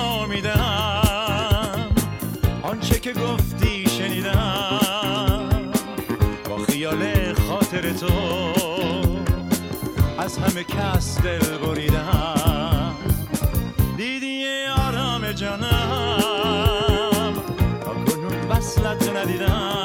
جا آنچه که گفتی شنیدم. با خیال خاطر تو از همه کس دل بریدم. دیدی آرام جانم. تا کنون وصلت ندیدم.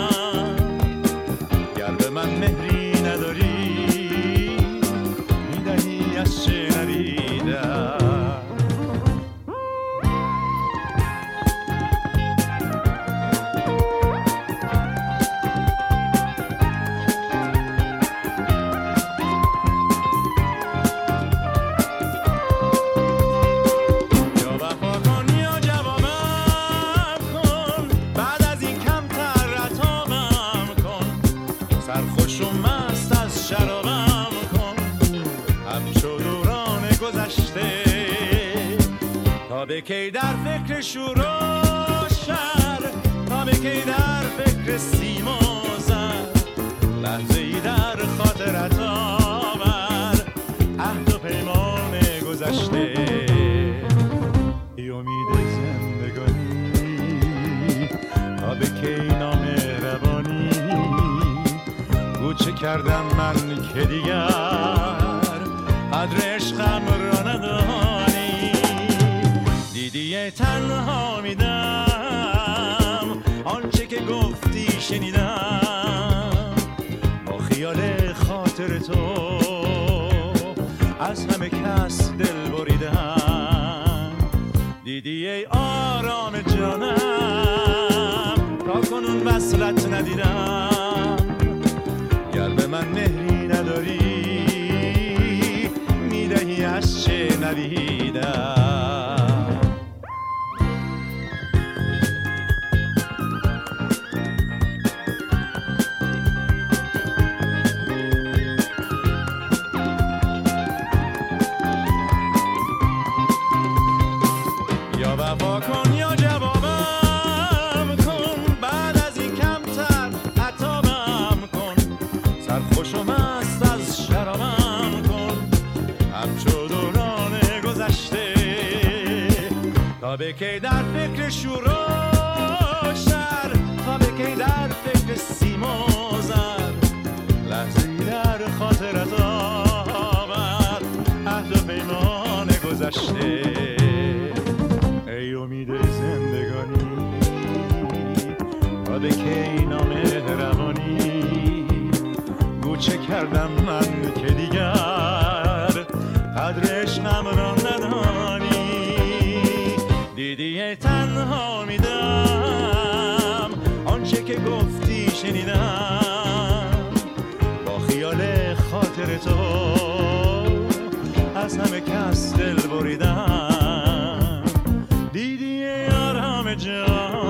شرابم کن. همچو دوران گذشته. تا به کی در فکر شور و شر تا به کی در فکر سیم و زر. لحظه ای در خاطرت آور عهد و پیمان گذشته. ای امید زندگانی تا به کی چه کردم من که دیگر؟ قدر عشقم را ندانی. دیدی تنها میدم. آنچه که گفتی شنیدم. با خیال خاطر تو از همه کس دل بریدم. دیدی ای آرام جانم. تا کنون وصلت ندیدم. من مهری نداری. می‌دهی از چه ندیدم. یا وفا کن یا جوابم مست از شرابم کن. همچو دوران گذشته تا به کی در فکر شور و شر تا به کی در فکر سیم و زر. لحظه در خاطرت آور عهد و پیمان گذشته. ای امید زندگانی تا به کی چه کردم من که دیگر قدرش نمران ندانی دیدی تنها میدم. آنچه که گفتی شنیدم. با خیال خاطر تو از همه کس دل بریدم. دیدی یارم جان